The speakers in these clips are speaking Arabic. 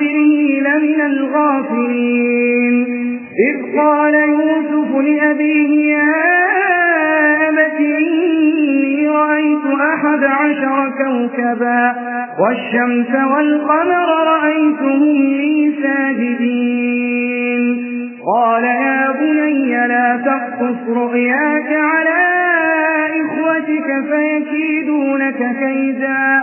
قبله لمن الغافلين. إذ قال يوسف لأبيه يا أبت إني رأيت أحد عشر كوكبا والشمس والقمر رأيتهم لي ساجدين. قال يا بني لا تقصص رؤياك على إخوتك فيكيدونك كيدا.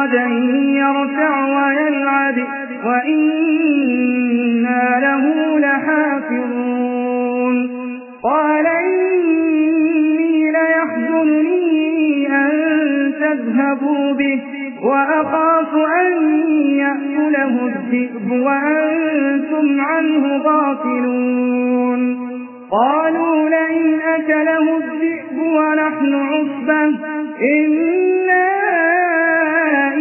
غدا يرتع ويلعب وإنا له لحافظون. قال إني ليحزنني أن تذهبوا به وأخاف أن يأكله الذئب وأنتم عنه غافلون. قالوا لئن أكله الذئب ونحن عصبة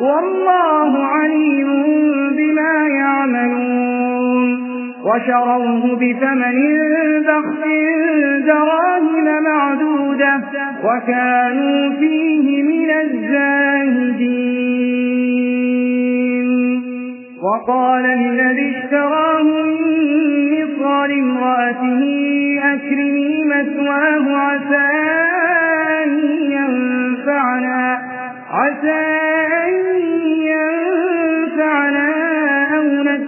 والله عليم بما يعملون. وشروه بثمن بخس دراهم معدودة وكانوا فيه من الزاهدين. وقال الذي اشتراه من مصر امرأته أكرمي مثواه عسى أن ينفعنا عسى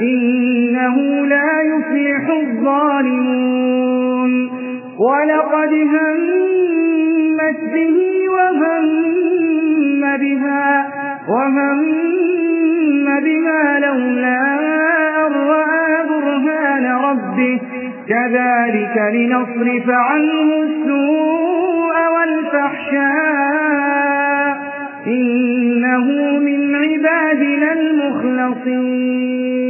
إنه لا يفلح الظالمون. ولقد همت به وهم بها وهم بها لولا أن رأى برهان ربه. كذلك لنصرف عنه السوء والفحشاء. إنه من عبادنا المخلصين.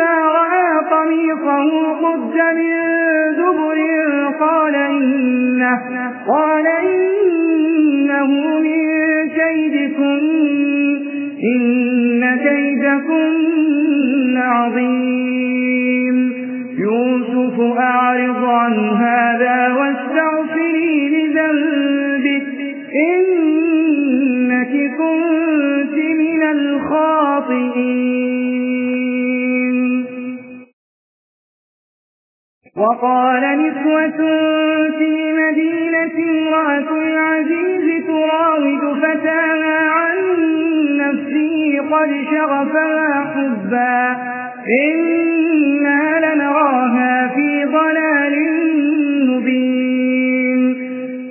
رأى قميصه قد من دبر قال إنه, قال إنه من كيدكم إن كيدكن عظيم يوسف أعرض عن هذا واستغفري لذنبك إنك وقال نسوة في مدينة امرأة العزيز تراود فتاها عن نفسه قد شغفها حبا. إنا لنراها في ضلال مبين.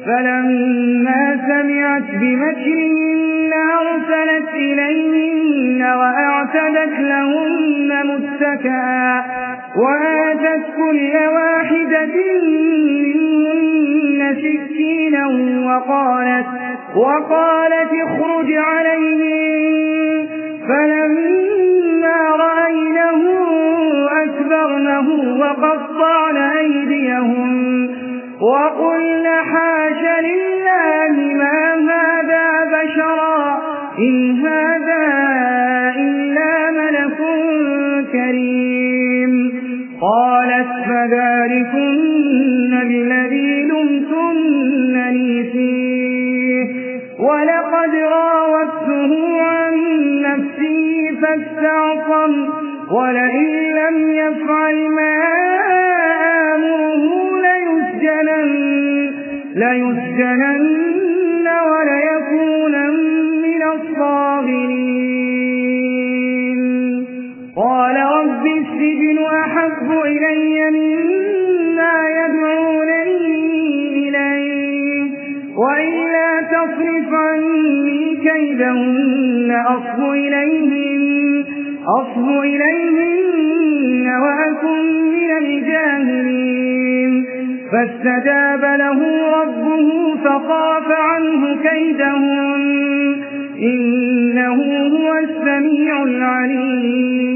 فلما سمعت بمكرهن أرسلت إليهن وأعتدت لهن متكئا. وآتت كل واحدة منهن سكينا وقالت وقالت اخرج عليهم. فلما رأينه أكبرنه وقطعن أيديهم. وقلن حاش لله ما هذا بشرا إن هذا فذلكن الذي لمتنني فيه. ولقد راودته عن نفسي فاستعصم ولئن لم يفعل ما آمره ليسجنن, ليسجنن أحب إلي مما يدعونني وإلا تصرف عني كيدهن أصب إليهن, أصب إليهن وأكن من الجاهلين. فاستجاب له ربه فقاف عنه كيدهن إنه هو السميع العليم.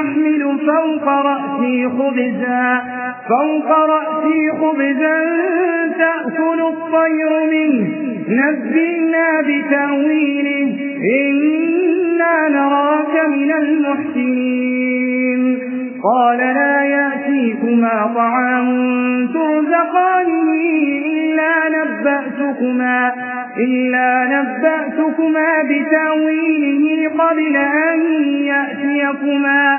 أحمل فوق رأسي خبزا فوق رأسي خبزا تأكل الطير منه. نبئنا بتأويله إنا نراك من المحسنين. قال لا يأتيكما طعام ترزقانه إلا نبأتكما, إلا نبأتكما بتأويله قبل أن يأتيكما.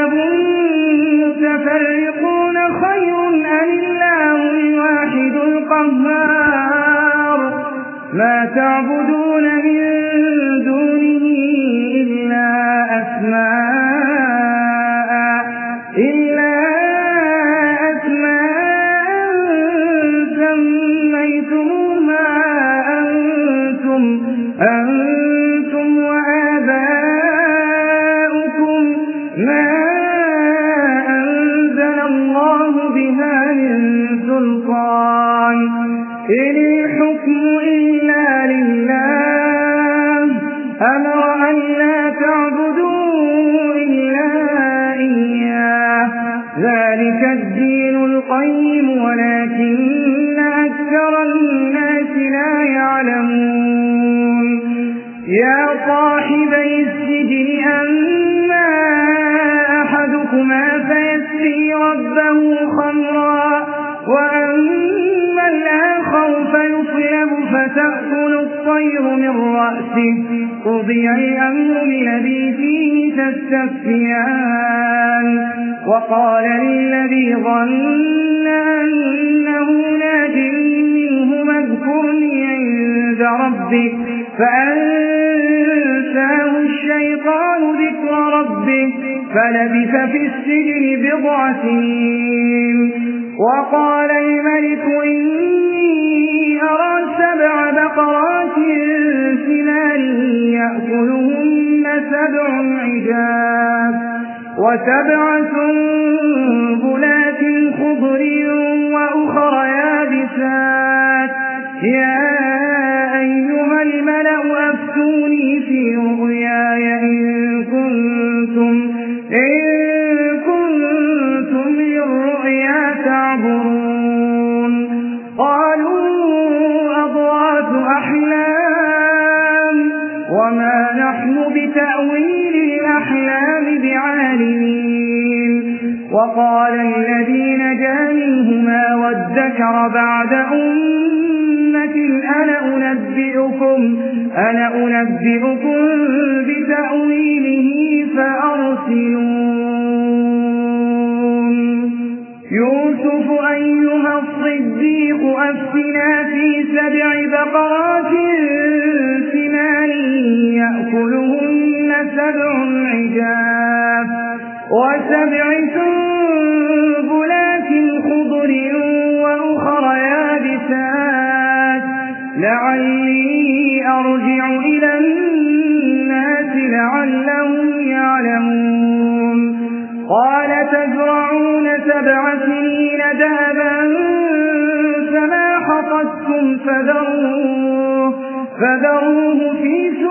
تعبدون من دونه إلا أسماء فتأكل الطير من رأسه. قضي الأمر الذي فيه تستفتيان. وقال للذي ظن أنه ناج منهما اذكرني عند ربك فأنساه الشيطان ذكر ربه. فلبث في السجن بضع سنين. وقال الملك إني أرى سبع بقرات سمان يأكلهن سبع عجاب وسبع سنبلات خضر وأخر يابسات. يا أيها الملأ أفتوني في رؤياي إن كنتم, إن نحن بتأويل الأحلام بعالمين. وقال الذي نجا منهما وادكر بعد أمة أنا أنبئكم, أنا أنبئكم بتأويله فأرسلون. يوسف أيها الصديق أفتنا في سبع بقرات يأكلهن سبع عجاف وسبع سنبلات خضر وأخر يابسات. لعلي أرجع إلى الناس لعلهم يعلمون. قال تزرعون سبع سنين دابا فما حطتم فذروه, فذروه في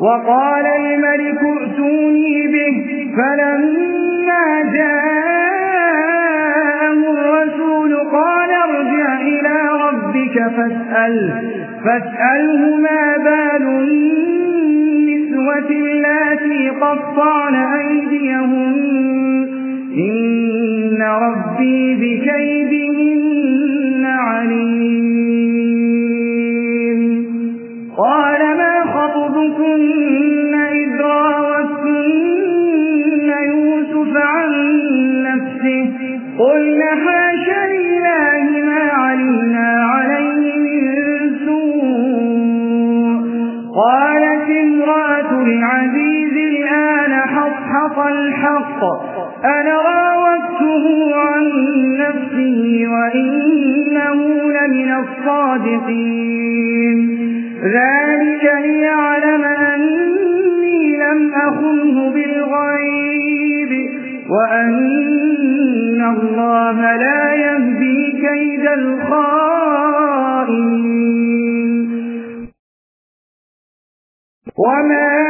وقال الملك ائتوني به فلما جاءه الرسول قال ارجع إلى ربك فاسأل فاسأله ما بال النسوة التي قطعن أيديهم إن ربي بكيدهن عليم. خطبكن إذ راوتن يوسف عن نفسه قلنا حاش لله ما علمنا عليه من سوء قالت امرأة العزيز الآن حصحص الحق أنا راودته عن نفسه وإنه لمن الصادقين ذلك ليعلم أني لم أخنه بالغيب وأن الله لا يهدي كيد الخائنين. وما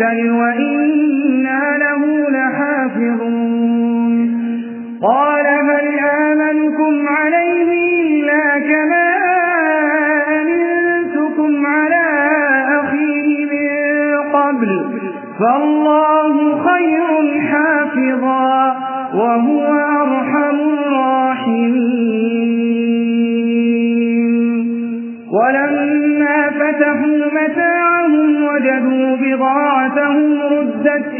نكتل وإنا له لحافظون قال هل آمنكم عليه إلا كما أمنتكم على أخيه من قبل فالله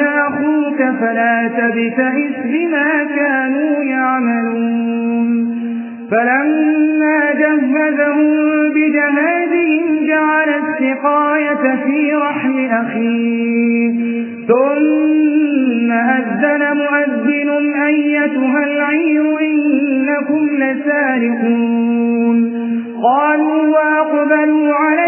أنا أخوك فلا تبتئس بما كانوا يعملون. فلما جهزهم بجهازهم جعل السقاية في رحل أخيه. ثم أذن مؤذن أيتها العير إنكم لسارقون. قالوا وأقبلوا عليهم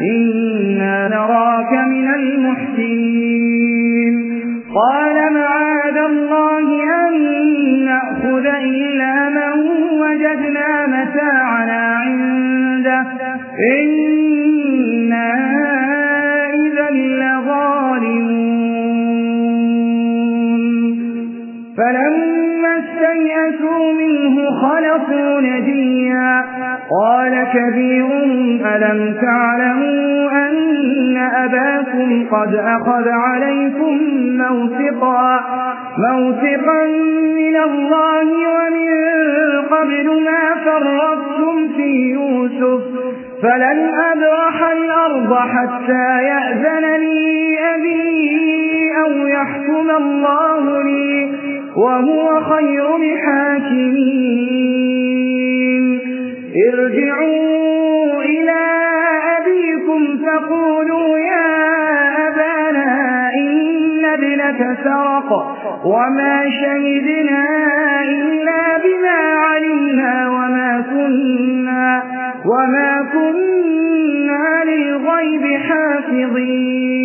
إنا نراك من المحسنين. قال معاذ الله أن نأخذ إلا من وجدنا متاعنا عنده. إنا إذا لظالمون. فلما استيئسوا منه خلقوا نجيا. قال كبيرهم ألم تعلموا أن أباكم قد أخذ عليكم موثقا موثقا من الله ومن قبل ما فرطتم في يوسف فلن أبرح الأرض حتى يأذن لي أبي أو يحكم الله لي وهو خير الحاكمين. ارجعوا إلى أبيكم فقولوا يا أبانا إن ابنك سرق وما شهدنا إلا بما علمنا وما كنا, وما كنا للغيب حافظين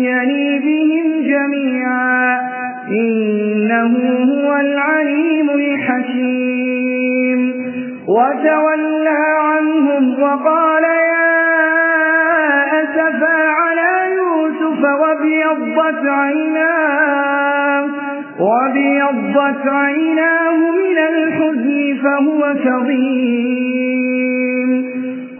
يأتيني بهم جميعا إنه هو العليم الحكيم وتولى عنهم وقال يا أسفى على يوسف وابيضت عيناه وابيضت عيناه من الحزن فهو كظيم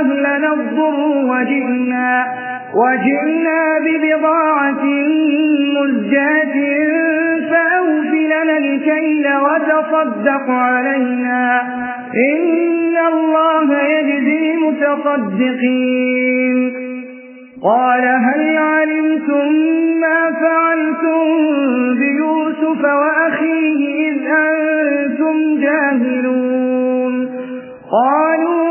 وأهلنا الضر وجئنا, وجئنا ببضاعة مزجاة فأوفلنا الكيل وتصدق علينا إن الله يجزي المتصدقين. قال هل علمتم ما فعلتم بيوسف وأخيه إذ أنتم جاهلون؟ قالوا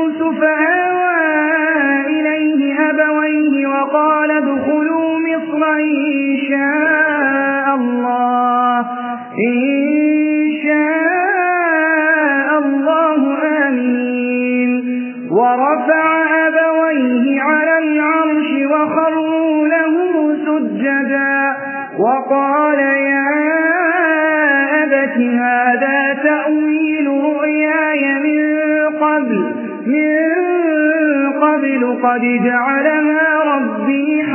وقال ادخلوا مصر إن شاء الله. إن شاء الله آمين. ورفع أبويه على العرش وخروا له سجدا. وقال يا أبت هذا تأويل رؤياي من قبل. من قبل قد جعلها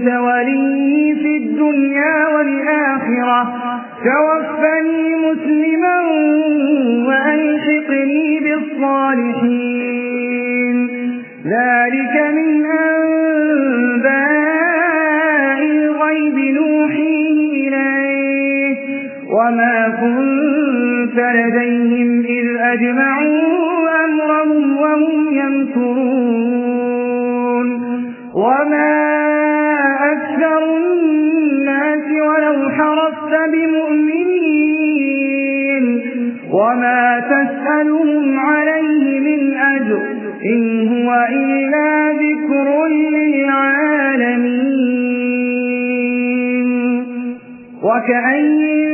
ولي في الدنيا والآخرة. توفني مسلما وألحقني بالصالحين. ذلك من أنباء الغيب نوحيه إليك وما كنت لديهم إذ أجمعوا أمرهم وهم يمكرون. وما ولو حرصت بمؤمنين وما تسألهم عليه من أجر إن هو إلا ذكر للعالمين. وكأي